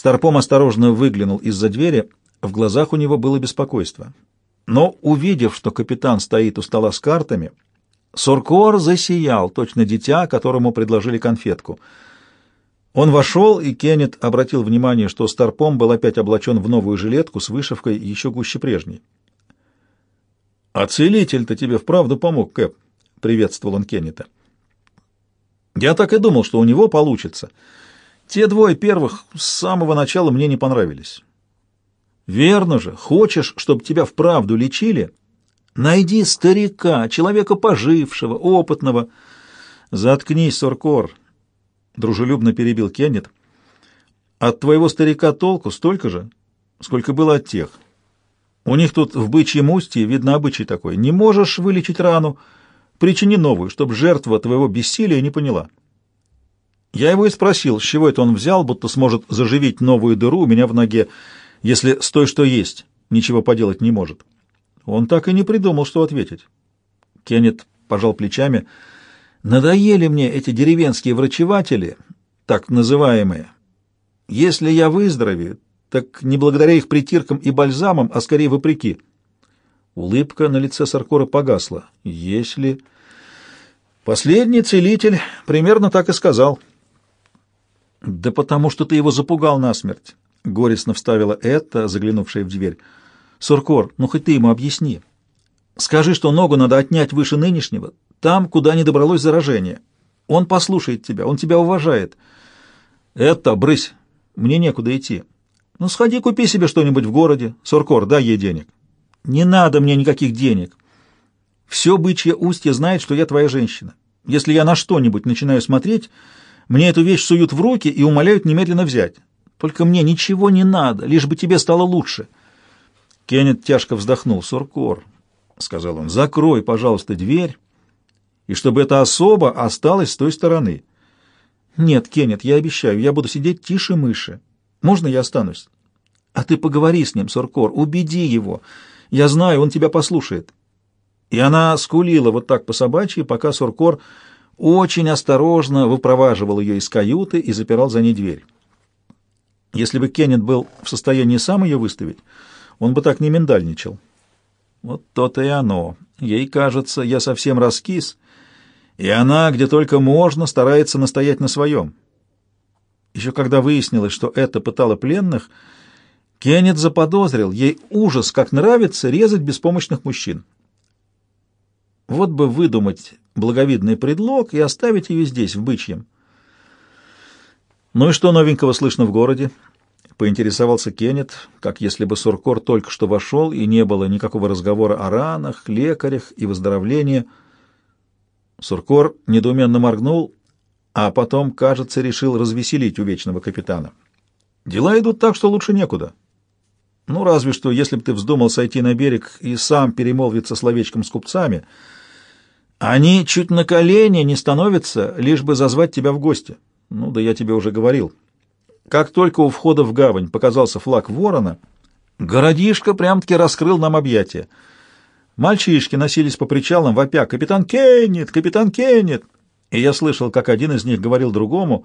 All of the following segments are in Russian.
Старпом осторожно выглянул из-за двери, в глазах у него было беспокойство. Но, увидев, что капитан стоит у стола с картами, Суркор засиял, точно дитя, которому предложили конфетку. Он вошел, и Кеннет обратил внимание, что Старпом был опять облачен в новую жилетку с вышивкой еще гуще прежней. «А целитель-то тебе вправду помог, Кэп», — приветствовал он Кеннета. «Я так и думал, что у него получится. Те двое первых с самого начала мне не понравились». «Верно же, хочешь, чтобы тебя вправду лечили? Найди старика, человека пожившего, опытного». «Заткнись, Соркор», — дружелюбно перебил Кеннет. «От твоего старика толку столько же, сколько было от тех». У них тут в бычьем устье, видно, обычай такой. Не можешь вылечить рану, причини новую, чтобы жертва твоего бессилия не поняла. Я его и спросил, с чего это он взял, будто сможет заживить новую дыру у меня в ноге, если с той, что есть, ничего поделать не может. Он так и не придумал, что ответить. Кеннет пожал плечами. «Надоели мне эти деревенские врачеватели, так называемые. Если я выздоровею, так не благодаря их притиркам и бальзамам, а скорее вопреки. Улыбка на лице Саркора погасла. Если... Последний целитель примерно так и сказал. «Да потому что ты его запугал насмерть», — горестно вставила это, заглянувшая в дверь. «Суркор, ну хоть ты ему объясни. Скажи, что ногу надо отнять выше нынешнего, там, куда не добралось заражение. Он послушает тебя, он тебя уважает. Это, брысь, мне некуда идти. Ну, сходи, купи себе что-нибудь в городе. Суркор, дай ей денег. Не надо мне никаких денег. Все бычье устье знает, что я твоя женщина. Если я на что-нибудь начинаю смотреть, мне эту вещь суют в руки и умоляют немедленно взять. Только мне ничего не надо, лишь бы тебе стало лучше. Кеннет тяжко вздохнул. «Суркор», — сказал он, — «закрой, пожалуйста, дверь, и чтобы эта особа осталась с той стороны». «Нет, Кеннет, я обещаю, я буду сидеть тише мыши. Можно я останусь? А ты поговори с ним, Суркор, убеди его. Я знаю, он тебя послушает. И она скулила вот так по собачьи, пока Суркор очень осторожно выпроваживал ее из каюты и запирал за ней дверь. Если бы Кеннет был в состоянии сам ее выставить, он бы так не миндальничал. Вот то-то и оно. Ей кажется, я совсем раскис, и она, где только можно, старается настоять на своем. Еще когда выяснилось, что это пытало пленных, Кеннет заподозрил, ей ужас, как нравится резать беспомощных мужчин. Вот бы выдумать благовидный предлог и оставить ее здесь, в бычьем. «Ну и что новенького слышно в городе?» — поинтересовался Кеннет, как если бы Суркор только что вошел, и не было никакого разговора о ранах, лекарях и выздоровлении. Суркор недоуменно моргнул а потом, кажется, решил развеселить у вечного капитана. Дела идут так, что лучше некуда. Ну, разве что, если бы ты вздумал сойти на берег и сам перемолвиться словечком с купцами, они чуть на колени не становятся, лишь бы зазвать тебя в гости. Ну, да я тебе уже говорил. Как только у входа в гавань показался флаг ворона, городишко прям-таки раскрыл нам объятия. Мальчишки носились по причалам, вопя «Капитан Кеннет! Капитан Кеннет!» и я слышал, как один из них говорил другому,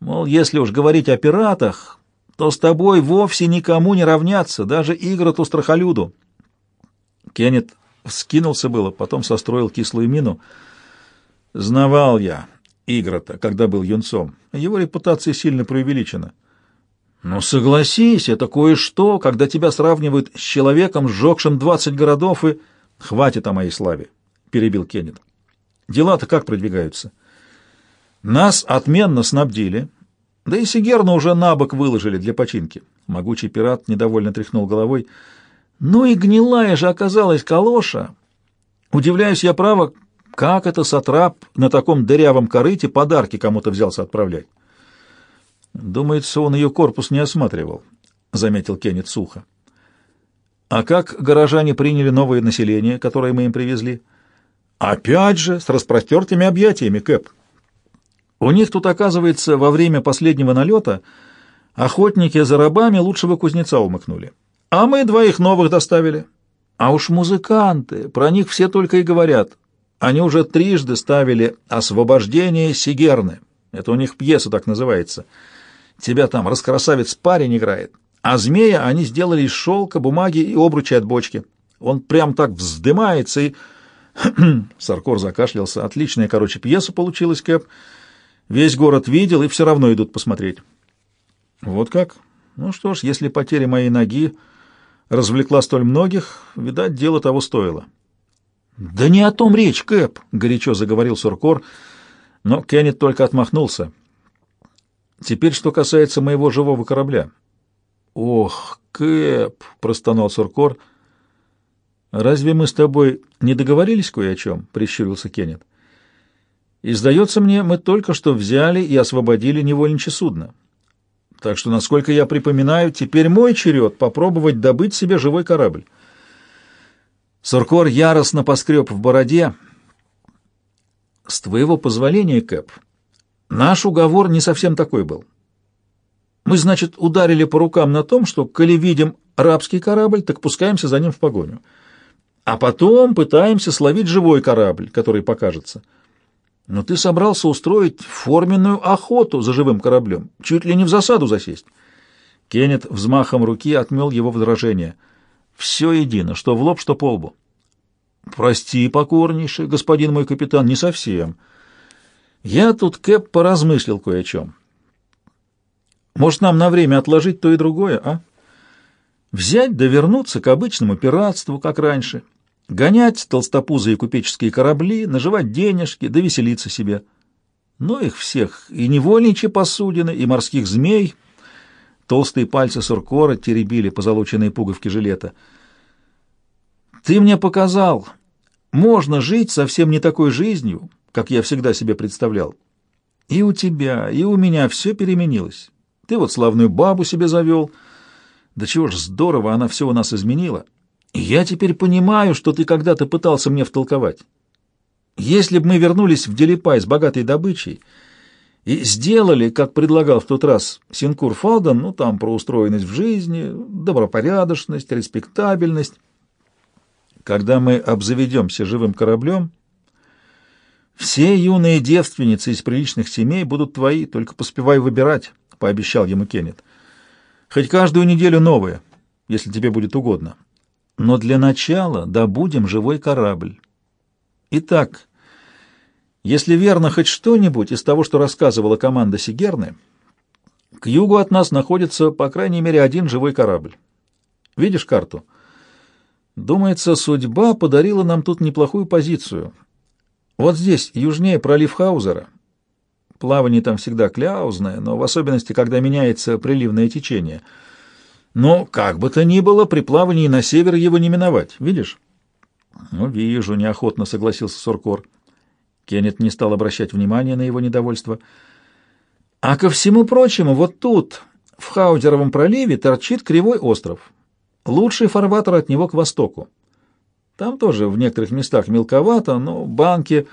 мол, если уж говорить о пиратах, то с тобой вовсе никому не равняться, даже Игроту Страхолюду. Кеннет вскинулся было, потом состроил кислую мину. Знавал я Игрота, когда был юнцом. Его репутация сильно преувеличена. Но согласись, это кое-что, когда тебя сравнивают с человеком, сжегшим двадцать городов, и... Хватит о моей славе, — перебил Кеннет. Дела-то как продвигаются? Нас отменно снабдили, да и Сигерна уже на бок выложили для починки. Могучий пират недовольно тряхнул головой. Ну и гнилая же оказалась калоша. Удивляюсь я, право, как это сатрап на таком дырявом корыте подарки кому-то взялся отправлять. Думается, он ее корпус не осматривал, — заметил Кеннет сухо. А как горожане приняли новое население, которое мы им привезли? — Опять же, с распростертыми объятиями, Кэп. У них тут, оказывается, во время последнего налета охотники за рабами лучшего кузнеца умыкнули. А мы двоих новых доставили. А уж музыканты, про них все только и говорят. Они уже трижды ставили «Освобождение Сигерны». Это у них пьеса так называется. Тебя там раскрасавец парень играет. А змея они сделали из шелка, бумаги и обручи от бочки. Он прям так вздымается и... Саркор закашлялся. Отличная, короче, пьеса получилась, Кэп. Весь город видел и все равно идут посмотреть. Вот как? Ну что ж, если потеря моей ноги развлекла столь многих, видать, дело того стоило. «Да не о том речь, Кэп!» — горячо заговорил Суркор, но Кеннет только отмахнулся. «Теперь, что касается моего живого корабля». «Ох, Кэп!» — простонал Суркор. «Разве мы с тобой не договорились кое о чем?» — прищурился Кеннет. «И, сдается мне, мы только что взяли и освободили невольничье судно. Так что, насколько я припоминаю, теперь мой черед попробовать добыть себе живой корабль». Суркор яростно поскреб в бороде. «С твоего позволения, Кэп, наш уговор не совсем такой был. Мы, значит, ударили по рукам на том, что, коли видим рабский корабль, так пускаемся за ним в погоню. А потом пытаемся словить живой корабль, который покажется. Но ты собрался устроить форменную охоту за живым кораблем, чуть ли не в засаду засесть». Кеннет взмахом руки отмел его возражение — все едино, что в лоб, что по лбу. Прости, покорнейший, господин мой капитан, не совсем. Я тут, Кэп, поразмыслил кое о чем. Может, нам на время отложить то и другое, а? Взять да вернуться к обычному пиратству, как раньше. Гонять толстопузые купеческие корабли, наживать денежки, да веселиться себе. Ну их всех, и невольничьи посудины, и морских змей, Толстые пальцы Суркора теребили позолоченные пуговки жилета. «Ты мне показал, можно жить совсем не такой жизнью, как я всегда себе представлял. И у тебя, и у меня все переменилось. Ты вот славную бабу себе завел. Да чего ж здорово, она все у нас изменила. Я теперь понимаю, что ты когда-то пытался мне втолковать. Если бы мы вернулись в Делипай с богатой добычей, и сделали, как предлагал в тот раз Синкур Фалден, ну, там про устроенность в жизни, добропорядочность, респектабельность. Когда мы обзаведемся живым кораблем, все юные девственницы из приличных семей будут твои, только поспевай выбирать, — пообещал ему Кеннет. Хоть каждую неделю новые, если тебе будет угодно. Но для начала добудем живой корабль. Итак, если верно хоть что-нибудь из того, что рассказывала команда Сигерны, к югу от нас находится, по крайней мере, один живой корабль. Видишь карту? Думается, судьба подарила нам тут неплохую позицию. Вот здесь, южнее пролив Хаузера. Плавание там всегда кляузное, но в особенности, когда меняется приливное течение. Но, как бы то ни было, при плавании на север его не миновать. Видишь? — Ну, вижу, — неохотно согласился Суркор. Кеннет не стал обращать внимания на его недовольство. А ко всему прочему, вот тут, в Хаудеровом проливе, торчит кривой остров. Лучший фарватер от него к востоку. Там тоже в некоторых местах мелковато, но банки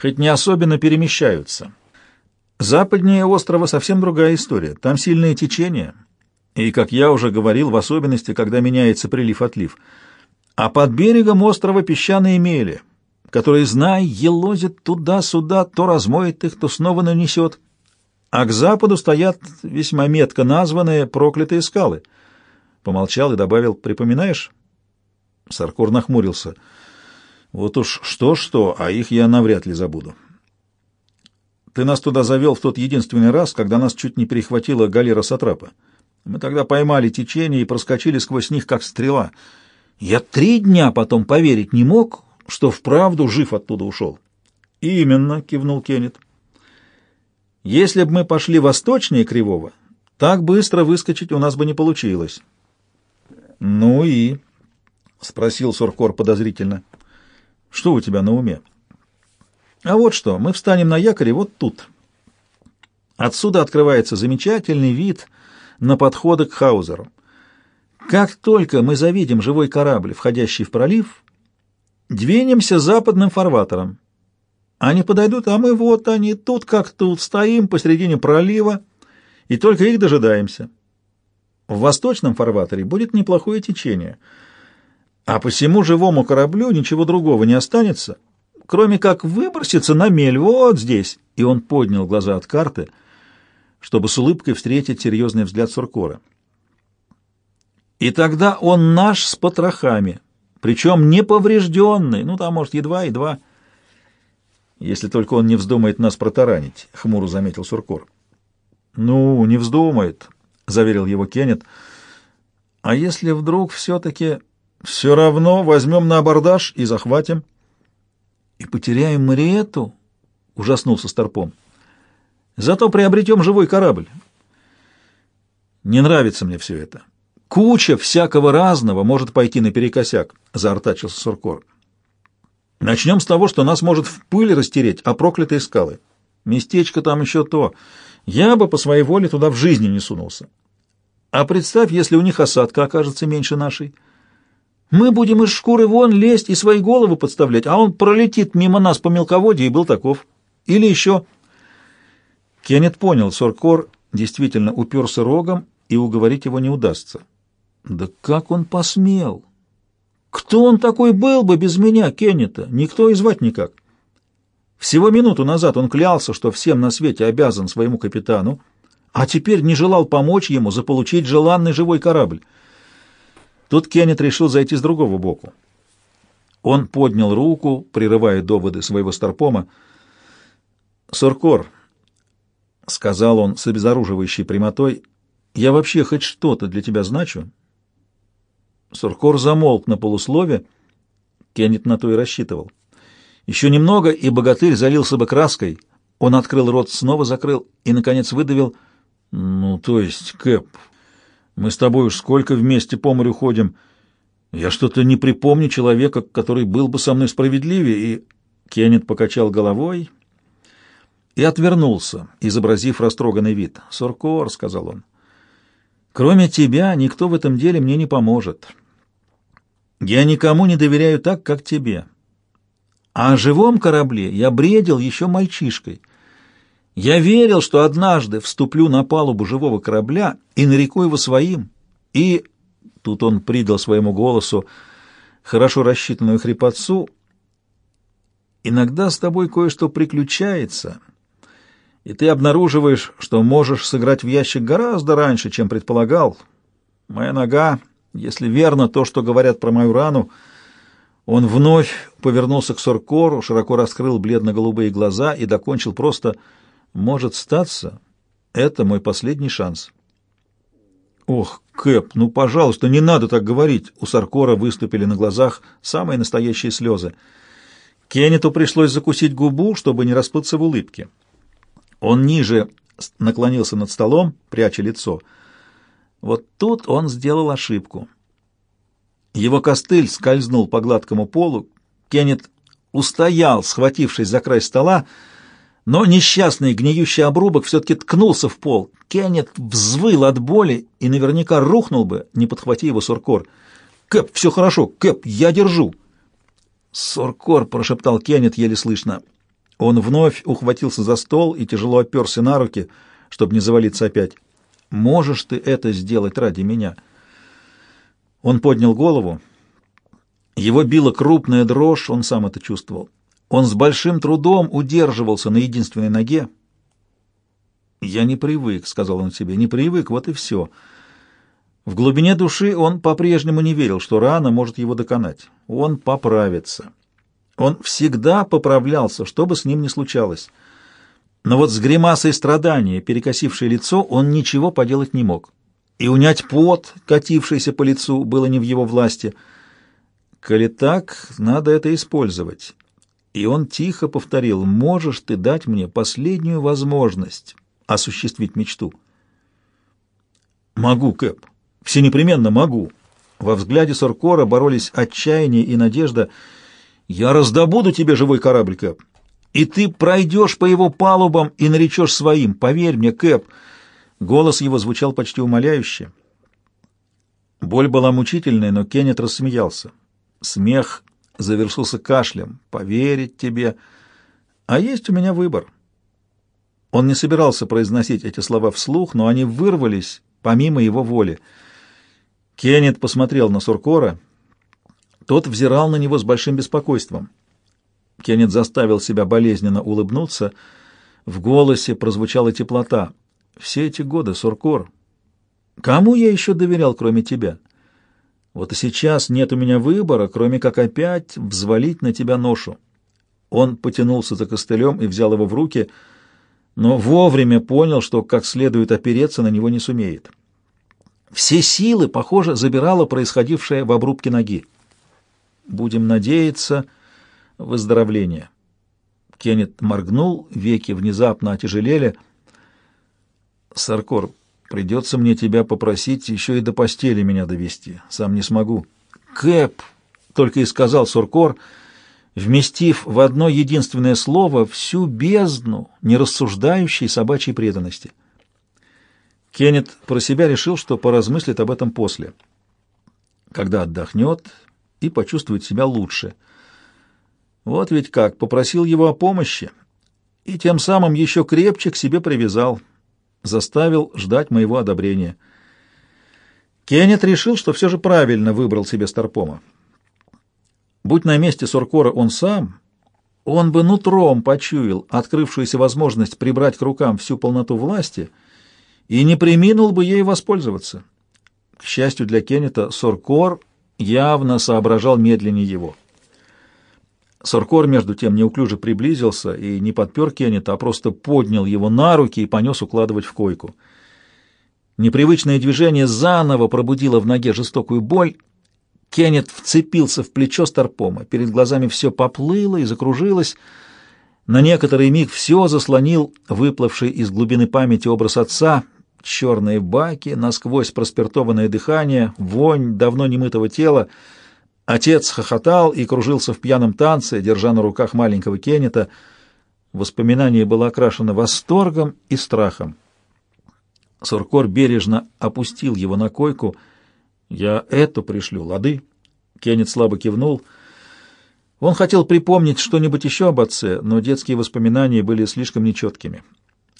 хоть не особенно перемещаются. Западнее острова совсем другая история. Там сильное течение, и, как я уже говорил, в особенности, когда меняется прилив-отлив. А под берегом острова песчаные мели — который, знай, елозит туда-сюда, то размоет их, то снова нанесет. А к западу стоят весьма метко названные проклятые скалы. Помолчал и добавил, припоминаешь? Саркор нахмурился. Вот уж что-что, а их я навряд ли забуду. Ты нас туда завел в тот единственный раз, когда нас чуть не перехватила галера Сатрапа. Мы тогда поймали течение и проскочили сквозь них, как стрела. Я три дня потом поверить не мог, что вправду жив оттуда ушел. «Именно», — кивнул Кеннет. «Если бы мы пошли восточнее Кривого, так быстро выскочить у нас бы не получилось». «Ну и?» — спросил Суркор подозрительно. «Что у тебя на уме?» «А вот что, мы встанем на якоре вот тут. Отсюда открывается замечательный вид на подходы к Хаузеру. Как только мы завидим живой корабль, входящий в пролив, Двинемся западным фарватером. Они подойдут, а мы вот они, тут как тут, стоим посредине пролива и только их дожидаемся. В восточном фарватере будет неплохое течение, а по всему живому кораблю ничего другого не останется, кроме как выброситься на мель вот здесь. И он поднял глаза от карты. Чтобы с улыбкой встретить серьезный взгляд Суркора. И тогда он наш с потрохами, причем не поврежденный, ну там, может, едва-едва, если только он не вздумает нас протаранить, — хмуро заметил Суркор. — Ну, не вздумает, — заверил его Кеннет. — А если вдруг все-таки все равно возьмем на абордаж и захватим? — И потеряем Мариету? — ужаснулся Старпом. — Зато приобретем живой корабль. Не нравится мне все это. — Куча всякого разного может пойти наперекосяк, — заортачился Суркор. Начнем с того, что нас может в пыль растереть, а проклятые скалы. Местечко там еще то. Я бы по своей воле туда в жизни не сунулся. А представь, если у них осадка окажется меньше нашей. Мы будем из шкуры вон лезть и свои головы подставлять, а он пролетит мимо нас по мелководью и был таков. Или еще... Кеннет понял, Соркор действительно уперся рогом, и уговорить его не удастся. Да как он посмел? Кто он такой был бы без меня, Кеннета? Никто и звать никак. Всего минуту назад он клялся, что всем на свете обязан своему капитану, а теперь не желал помочь ему заполучить желанный живой корабль. Тут Кеннет решил зайти с другого боку. Он поднял руку, прерывая доводы своего старпома. «Суркор», — сказал он с обезоруживающей прямотой, — «я вообще хоть что-то для тебя значу?» Суркор замолк на полуслове. Кеннет на то и рассчитывал. Еще немного, и богатырь залился бы краской. Он открыл рот, снова закрыл и, наконец, выдавил. «Ну, то есть, Кэп, мы с тобой уж сколько вместе по морю ходим. Я что-то не припомню человека, который был бы со мной справедливее». И Кеннет покачал головой и отвернулся, изобразив растроганный вид. «Суркор», — сказал он, — «кроме тебя никто в этом деле мне не поможет». Я никому не доверяю так, как тебе. А о живом корабле я бредил еще мальчишкой. Я верил, что однажды вступлю на палубу живого корабля и нареку его своим. И тут он придал своему голосу хорошо рассчитанную хрипотцу. Иногда с тобой кое-что приключается, и ты обнаруживаешь, что можешь сыграть в ящик гораздо раньше, чем предполагал. Моя нога если верно то, что говорят про мою рану, он вновь повернулся к Соркору, широко раскрыл бледно-голубые глаза и докончил просто «Может статься, это мой последний шанс». «Ох, Кэп, ну, пожалуйста, не надо так говорить!» У Саркора выступили на глазах самые настоящие слезы. Кеннету пришлось закусить губу, чтобы не расплыться в улыбке. Он ниже наклонился над столом, пряча лицо — вот тут он сделал ошибку. Его костыль скользнул по гладкому полу, Кеннет устоял, схватившись за край стола, но несчастный гниющий обрубок все-таки ткнулся в пол. Кеннет взвыл от боли и наверняка рухнул бы, не подхвати его Суркор. «Кэп, все хорошо! Кэп, я держу!» «Суркор!» — прошептал Кеннет еле слышно. Он вновь ухватился за стол и тяжело оперся на руки, чтобы не завалиться опять. Можешь ты это сделать ради меня?» Он поднял голову. Его била крупная дрожь, он сам это чувствовал. Он с большим трудом удерживался на единственной ноге. «Я не привык», — сказал он себе, — «не привык, вот и все». В глубине души он по-прежнему не верил, что рана может его доконать. Он поправится. Он всегда поправлялся, что бы с ним ни случалось. Но вот с гримасой страдания, перекосившее лицо, он ничего поделать не мог. И унять пот, катившийся по лицу, было не в его власти. «Коли так, надо это использовать». И он тихо повторил, «Можешь ты дать мне последнюю возможность осуществить мечту?» «Могу, Кэп, все непременно могу». Во взгляде Соркора боролись отчаяние и надежда. «Я раздобуду тебе живой корабль, Кэп и ты пройдешь по его палубам и наречешь своим. Поверь мне, Кэп!» Голос его звучал почти умоляюще. Боль была мучительной, но Кеннет рассмеялся. Смех завершился кашлем. «Поверить тебе. А есть у меня выбор». Он не собирался произносить эти слова вслух, но они вырвались помимо его воли. Кеннет посмотрел на Суркора. Тот взирал на него с большим беспокойством. Кеннет заставил себя болезненно улыбнуться. В голосе прозвучала теплота. Все эти годы, Суркор. Кому я еще доверял, кроме тебя? Вот и сейчас нет у меня выбора, кроме как опять взвалить на тебя ношу. Он потянулся за костылем и взял его в руки, но вовремя понял, что как следует опереться на него не сумеет. Все силы, похоже, забирало происходившее в обрубке ноги. Будем надеяться, выздоровление. Кеннет моргнул, веки внезапно отяжелели. «Саркор, придется мне тебя попросить еще и до постели меня довести. Сам не смогу». «Кэп!» — только и сказал Суркор, вместив в одно единственное слово всю бездну нерассуждающей собачьей преданности. Кеннет про себя решил, что поразмыслит об этом после, когда отдохнет и почувствует себя лучше — вот ведь как, попросил его о помощи и тем самым еще крепче к себе привязал, заставил ждать моего одобрения. Кеннет решил, что все же правильно выбрал себе Старпома. Будь на месте Суркора он сам, он бы нутром почуял открывшуюся возможность прибрать к рукам всю полноту власти и не приминул бы ей воспользоваться. К счастью для Кеннета, Суркор явно соображал медленнее его. Соркор, между тем, неуклюже приблизился и не подпер Кеннета, а просто поднял его на руки и понес укладывать в койку. Непривычное движение заново пробудило в ноге жестокую боль. Кеннет вцепился в плечо Старпома. Перед глазами все поплыло и закружилось. На некоторый миг все заслонил выплывший из глубины памяти образ отца, черные баки, насквозь проспиртованное дыхание, вонь давно немытого тела — Отец хохотал и кружился в пьяном танце, держа на руках маленького Кеннета. Воспоминание было окрашено восторгом и страхом. Суркор бережно опустил его на койку. «Я эту пришлю, лады?» Кеннет слабо кивнул. Он хотел припомнить что-нибудь еще об отце, но детские воспоминания были слишком нечеткими.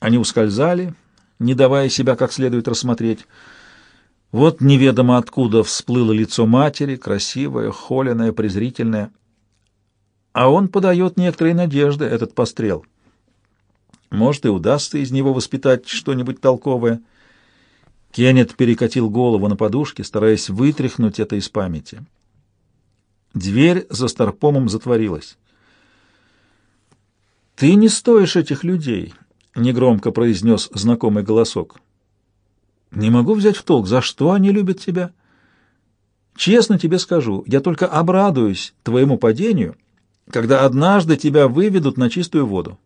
Они ускользали, не давая себя как следует рассмотреть. Вот неведомо откуда всплыло лицо матери, красивое, холеное, презрительное. А он подает некоторые надежды, этот пострел. Может, и удастся из него воспитать что-нибудь толковое. Кеннет перекатил голову на подушке, стараясь вытряхнуть это из памяти. Дверь за Старпомом затворилась. «Ты не стоишь этих людей», — негромко произнес знакомый голосок. Не могу взять в толк, за что они любят тебя. Честно тебе скажу, я только обрадуюсь твоему падению, когда однажды тебя выведут на чистую воду.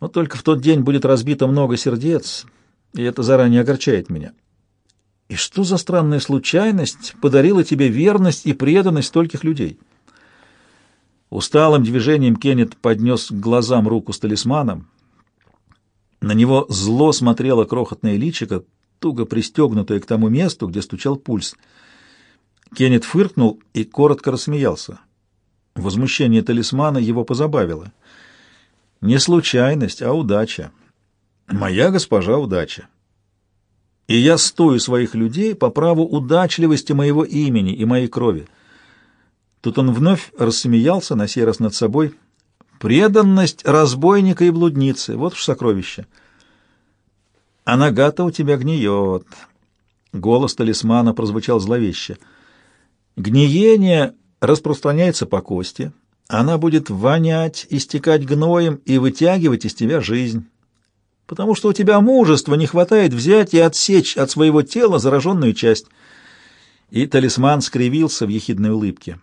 Вот только в тот день будет разбито много сердец, и это заранее огорчает меня. И что за странная случайность подарила тебе верность и преданность стольких людей? Усталым движением Кеннет поднес к глазам руку с талисманом. На него зло смотрело крохотное личико, туго пристегнутая к тому месту, где стучал пульс. Кеннет фыркнул и коротко рассмеялся. Возмущение талисмана его позабавило. Не случайность, а удача. Моя госпожа удача. И я стою своих людей по праву удачливости моего имени и моей крови. Тут он вновь рассмеялся, на сей раз над собой. Преданность разбойника и блудницы — вот уж сокровище — а нога-то у тебя гниет. Голос талисмана прозвучал зловеще. Гниение распространяется по кости. Она будет вонять, истекать гноем и вытягивать из тебя жизнь. Потому что у тебя мужества не хватает взять и отсечь от своего тела зараженную часть. И талисман скривился в ехидной улыбке.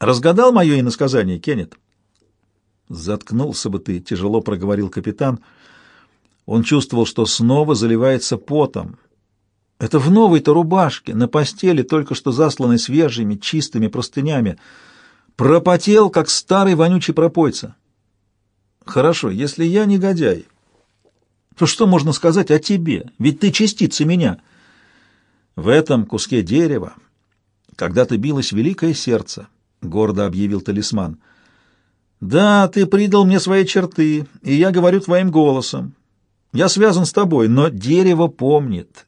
«Разгадал мое иносказание, Кеннет?» «Заткнулся бы ты», — тяжело проговорил капитан, — он чувствовал, что снова заливается потом. Это в новой-то рубашке, на постели, только что засланной свежими, чистыми простынями. Пропотел, как старый вонючий пропойца. Хорошо, если я негодяй, то что можно сказать о тебе? Ведь ты частица меня. В этом куске дерева когда-то билось великое сердце, — гордо объявил талисман. Да, ты придал мне свои черты, и я говорю твоим голосом. Я связан с тобой, но дерево помнит.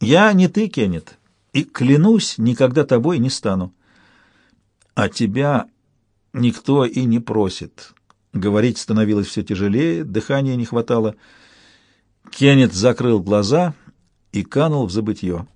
Я не ты, Кеннет, и, клянусь, никогда тобой не стану. А тебя никто и не просит. Говорить становилось все тяжелее, дыхания не хватало. Кеннет закрыл глаза и канул в забытье.